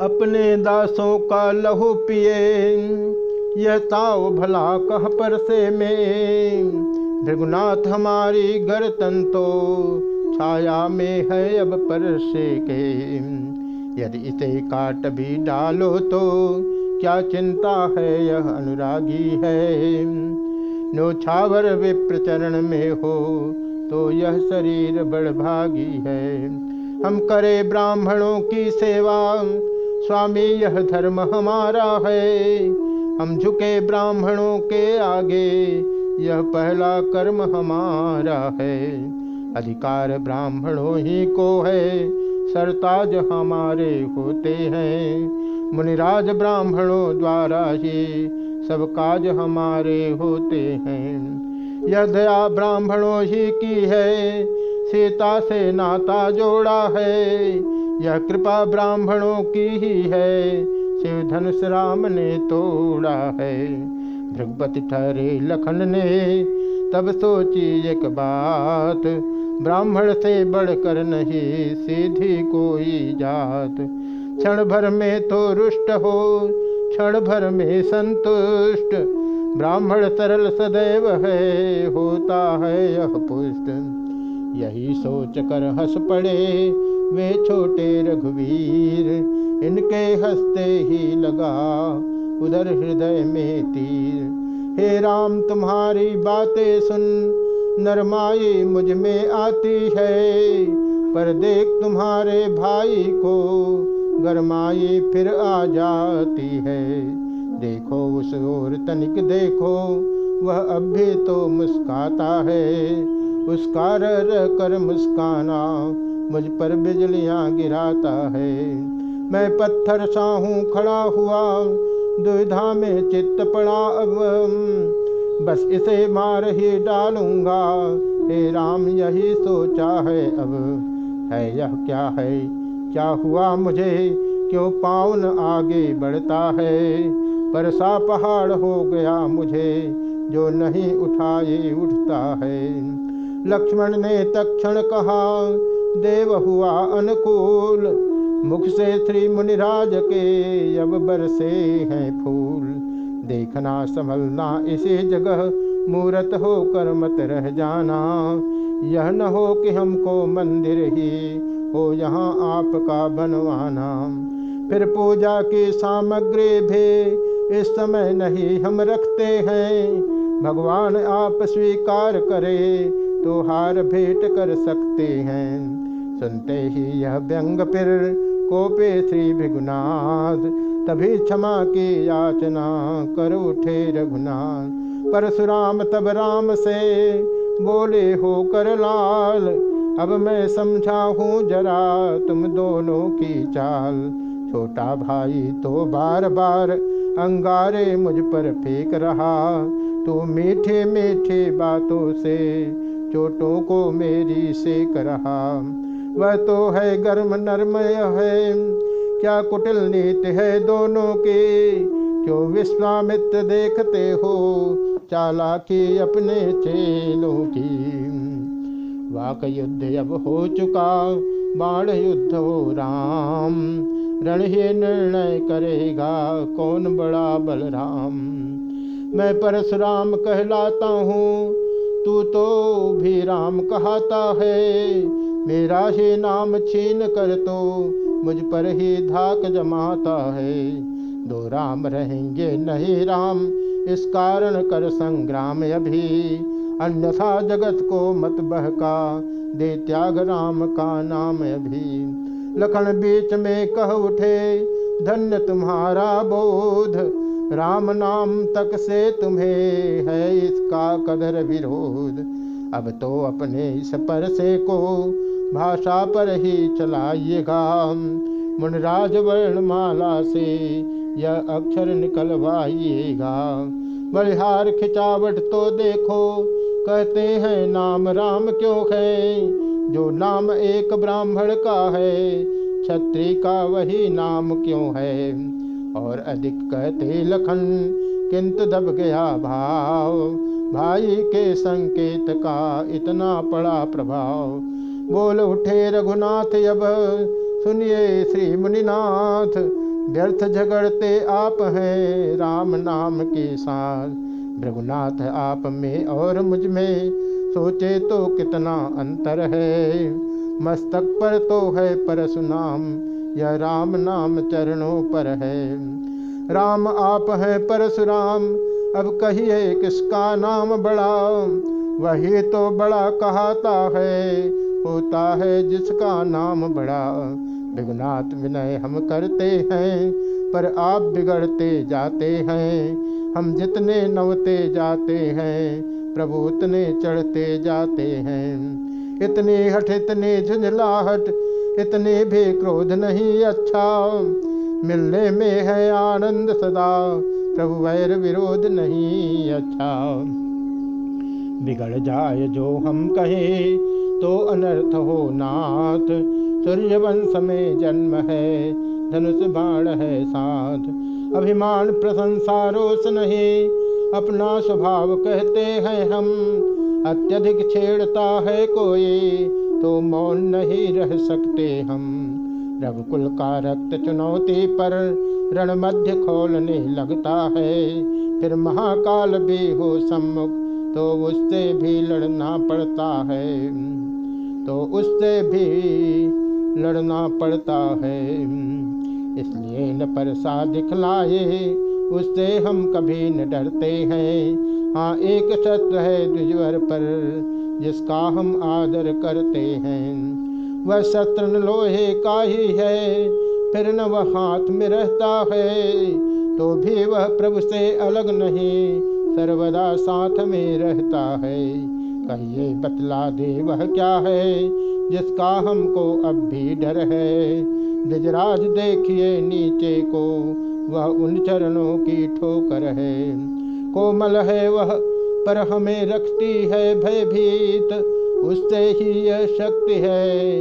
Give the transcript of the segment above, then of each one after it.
अपने दासों का लहू पिए। यह ताव भला कह पर से में। भृगुनाथ हमारी गर्तन तो छाया में है अब पर से के। यदि इसे काट भी डालो तो क्या चिंता है, यह अनुरागी है। नोछावर विप्रचरण में हो तो यह शरीर बड़भागी है। हम करे ब्राह्मणों की सेवा स्वामी, यह धर्म हमारा है। हम झुके ब्राह्मणों के आगे, यह पहला कर्म हमारा है। अधिकार ब्राह्मणों ही को है, सरताज हमारे होते हैं। मुनिराज ब्राह्मणों द्वारा ही सब काज हमारे होते हैं। यह दया ब्राह्मणों ही की है, सीता से नाता जोड़ा है। यह कृपा ब्राह्मणों की ही है। शिव धनुष राम ने तोड़ा है। भृगपति ठहरे लखन ने, तब सोची एक बात। ब्राह्मण से बढ़कर नहीं, सीधी कोई जात। क्षण भर में तो रुष्ट हो, क्षण भर में संतुष्ट। ब्राह्मण सरल सदैव है, होता है यह पुष्ट। यही सोच कर हंस पड़े वे छोटे रघुवीर, इनके हँसते ही लगा उधर हृदय में तीर। हे राम, तुम्हारी बातें सुन, नरमाई मुझमें आती है, पर देख तुम्हारे भाई को गरमाई फिर आ जाती है। देखो उस ओर तनिक देखो, वह अब भी तो मुस्काता है उसका रह कर मुस्काना मुझ पर बिजलियाँ गिराता है। मैं पत्थर सा हूँ खड़ा हुआ, दुविधा में चित्त पड़ा अब। बस इसे मार ही डालूँगा, हे राम, यही सोचा है अब। है यह क्या है? क्या हुआ मुझे? क्यों पावन आगे बढ़ता है? पर सा पहाड़ हो गया मुझे, जो नहीं उठाए उठता है। लक्ष्मण ने तक्षण कहा देव हुआ अनुकूल, मुख से श्री मुनिराज के अब बरसे हैं फूल। देखना संभलना इसी जगह, मूर्त होकर मत रह जाना। यह न हो कि हमको मंदिर ही हो, यहाँ आपका बनवाना। फिर पूजा की सामग्री भी इस समय नहीं हम रखते हैं। भगवान आप स्वीकार करे तो हार भेंट कर सकते हैं। सुनते ही यह व्यंग फिर कोपे श्री भिगुनाथ तभी क्षमा की याचना कर उठे रघुनाथ परशुराम तब राम से बोले, हो कर लाल अब मैं समझा हूँ जरा तुम दोनों की चाल। छोटा भाई तो बार बार अंगारे मुझ पर फेंक रहा। तो मीठे मीठे बातों से चोटों को मेरी सेक रहा। वह तो है गर्म नरमय है। क्या कुटिल नीति है दोनों की? क्यों विश्वामित्र देखते हो चालाकी अपने चेलों की? वाक युद्ध अब हो चुका, बाण युद्ध हो राम। रण ही निर्णय करेगा कौन बड़ा बलराम? मैं परशुराम कहलाता हूँ, तू तो भी राम कहता है। मेरा ही नाम छीन कर तो मुझ पर ही धाक जमाता है। दो राम रहेंगे नहीं राम, इस कारण कर संग्राम अभी। अन्यथा जगत को मत बहका, दे त्याग राम का नाम अभी। लखन बीच में कह उठे, धन्य तुम्हारा बोध, राम नाम तक से तुम्हें है इसका कदर विरोध। अब तो अपने इस पर से को भाषा पर ही चलाइएगा मुनराज वर्णमाला से यह अक्षर निकलवाइएगा। बलिहार खिंचावट तो देखो, कहते हैं नाम राम क्यों है? जो नाम एक ब्राह्मण का है छत्री का वही नाम क्यों है? और अधिक कहते लखन, किंतु दब गया भाव। भाई के संकेत का इतना पड़ा प्रभाव। बोल उठे रघुनाथ अब सुनिए श्री मुनिनाथ, व्यर्थ झगड़ते आप हैं राम नाम के साथ भृगुनाथ आप में और मुझमें सोचे तो कितना अंतर है। मस्तक पर तो है परशुनाम यह राम नाम चरणों पर है। राम, आप है परशुराम, अब कहिए किसका नाम बड़ा? वही तो बड़ा कहता है होता है, जिसका नाम बड़ा विघ्नाथ विनय हम करते हैं, पर आप बिगड़ते जाते हैं। हम जितने नवते जाते हैं, प्रभु उतने चढ़ते जाते हैं। इतने हट इतने झुंझलाहट, इतने भी क्रोध नहीं अच्छा। मिलने में है आनंद सदा, प्रभु वैर विरोध नहीं अच्छा। बिगड़ जाए जो हम कहे तो अनर्थ हो नाथ। सूर्यवंश में जन्म है, धनुष बाण है साथ। अभिमान प्रशंसा रोष नहीं, अपना स्वभाव कहते हैं हम। अत्यधिक छेड़ता है कोई तो मौन नहीं रह सकते हम। रघुकुल का रक्त चुनौती पर रण मध्य खोलने लगता है, फिर महाकाल भी हो सम्मुख। तो उससे भी लड़ना पड़ता है। तो उससे भी लड़ना पड़ता है। इसलिए न परसा दिखलाए, उससे हम कभी न डरते हैं। हाँ एक शस्त्र है द्विजवर पर, जिसका हम आदर करते हैं। वह शस्त्र लोहे का ही है, फिर न वह हाथ में रहता है। तो भी वह प्रभु से अलग नहीं सर्वदा साथ में रहता है। कहिए, बतला दे वह क्या है, जिसका हमको अब भी डर है? गजराज देखिए नीचे को, वह उन चरणों की ठोकर है। कोमल है वह, पर हमें रखती है भयभीत, उससे ही यह शक्ति है,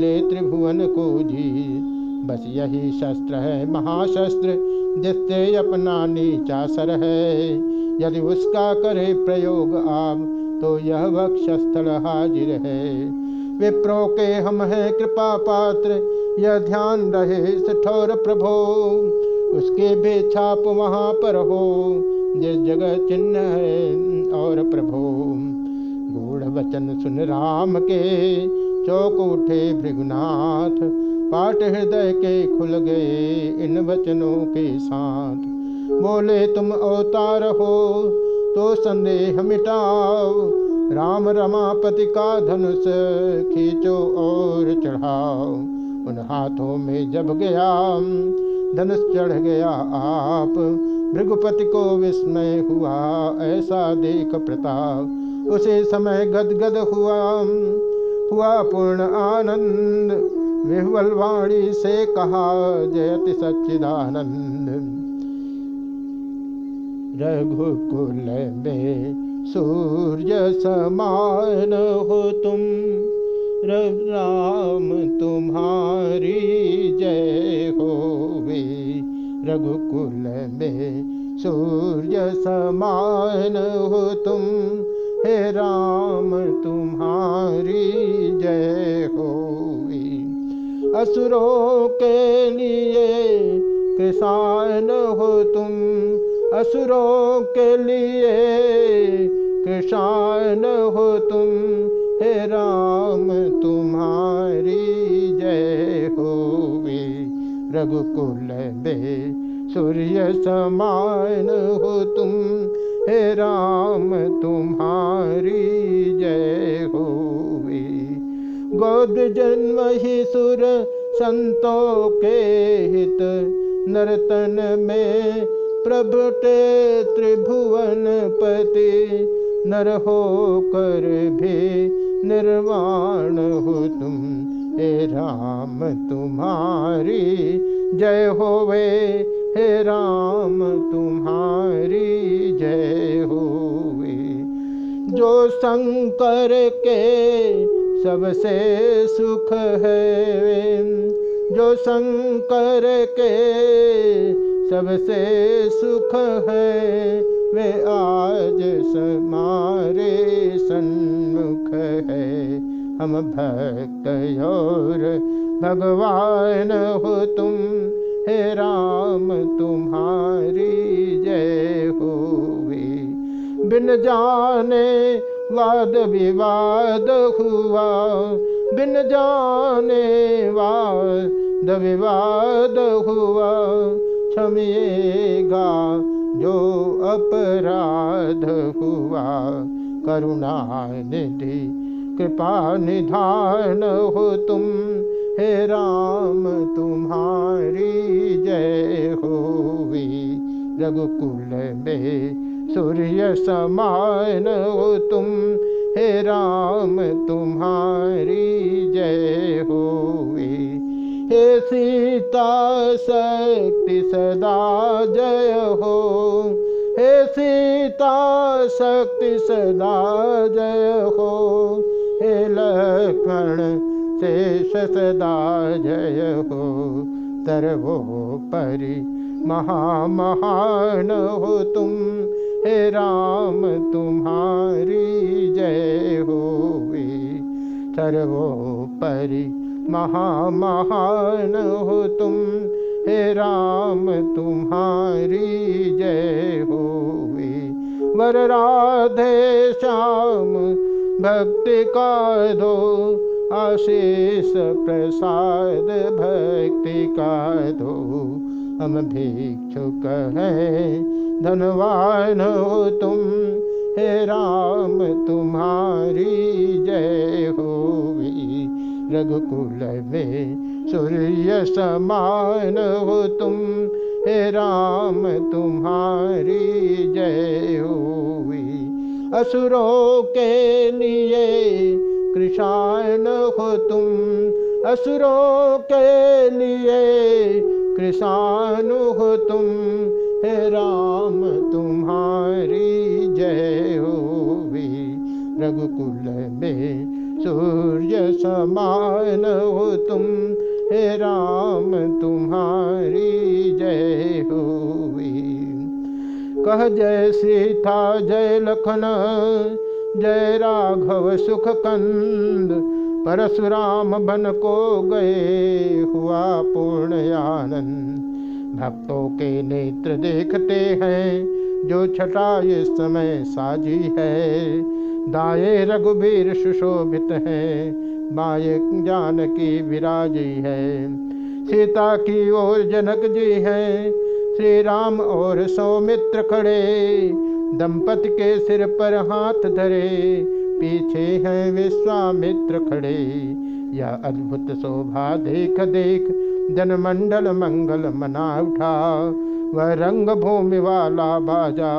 ले त्रिभुवन को जी बस यही शस्त्र है, महाशस्त्र, जिससे अपना नीचा सर है। यदि उसका करे प्रयोग आप तो यह वक्षस्थल हाजिर है। विप्रो के हम हैं कृपा पात्र, यह ध्यान रहे ठोर प्रभो। उसके भी छाप वहाँ पर हो, जिस जगह चिन्ह है और प्रभो। गूढ़ वचन सुन राम के, चौक उठे भृगुनाथ। पाठ हृदय के खुल गए इन वचनों के साथ। बोले, तुम अवतार हो तो संदेह मिटाओ। राम रमापति का धनुष खींचो और चढ़ाओ। उन हाथों में जब गया, धनुष चढ़ गया आप। भृगुपति को विस्मय हुआ, ऐसा देख प्रताप, उसी समय गदगद हुआ। हुआ पूर्ण आनंद, विह्वल वाणी से कहा जयति सच्चिदानंद। रघुकुल में सूर्य समान हो तुम। राम तुम्हारी जय हो वे रघुकुल में सूर्य समान हो तुम। हे राम तुम्हारी जय हो असुरों के लिए किसान हो तुम। असुरों के लिए कृषाण हो तुम, हे राम तुम्हारी जय हो रघुकुल में सूर्य समान हो तुम, हे राम तुम्हारी जय हो वे गोद जन्म ही सुर संतों के हित, नर्तन में प्रभुटे त्रिभुवन पति नर हो कर भी निर्वाण हो तुम। हे राम तुम्हारी जय होवे। हे राम तुम्हारी जय होवे। जो शंकर के सबसे सुख है जो शंकर के सबसे सुख है, वे आज समारे सन्मुख है। हम भक्त और भगवान हो तुम, हे राम तुम्हारी जय हो बिन जाने वाद विवाद हुआ, बिन जाने वाद विवाद हुआ। क्षमिएगा जो अपराध हुआ। करुणा निधि कृपा निधान हो तुम। हे राम, तुम्हारी जय होवी रघुकुल में सूर्य समान हो तुम। हे राम, तुम्हारी जय होवी शक्ति सदा जय हो। हे सीता, शक्ति सदा जय हो। हे लक्ष्मण, शेष सदा जय हो। तरवो परि महामहान हो तुम। हे राम, तुम्हारी जय हो सर्वोपरि महामहान हो तुम। हे राम, तुम्हारी जय हो वर राधे श्याम, भक्ति का दो आशीष, प्रसाद भक्ति का दो। हम भिक्षुक हैं, धनवान हो तुम, हे राम, तुम्हारी जय हो रघुकुल में सूर्य समान हो तुम। हे राम, तुम्हारी जय हुई। असुरों के लिए कृषाण हो तुम। असुरों के लिए कृषाण हो तुम। हे राम, तुम्हारी जय हुई। रघुकुल में सूर्य समान हो तुम, हे राम तुम्हारी जय हो कह जय सीता, जय लखन, जय राघव सुख कंद परशुराम बन को गए हुआ पूर्ण आनंद भक्तों के नेत्र देखते हैं, जो छटा इस समय साजी है। दाए रघुबीर सुशोभित है, बाए जानकी विराजी है। सीता की ओर जनक जी है, श्री राम और सौमित्र खड़े। दंपति के सिर पर हाथ धरे, पीछे हैं विश्वामित्र खड़े। यह अद्भुत शोभा देख देख जनमंडल मंगल मना उठा। वह रंग भूमि वाला बाजा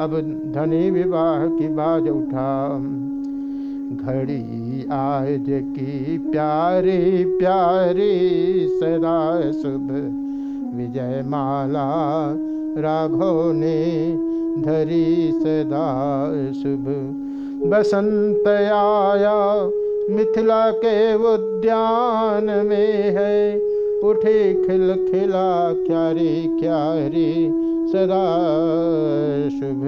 अब धनी विवाह की बाज उठा घड़ी आज की प्यारी प्यारी सदा शुभ। विजय माला राघव ने धरी सदा शुभ। बसंत आया, मिथिला के उद्यान में है। उठे खिल खिला क्यारी क्यारी सदा शुभ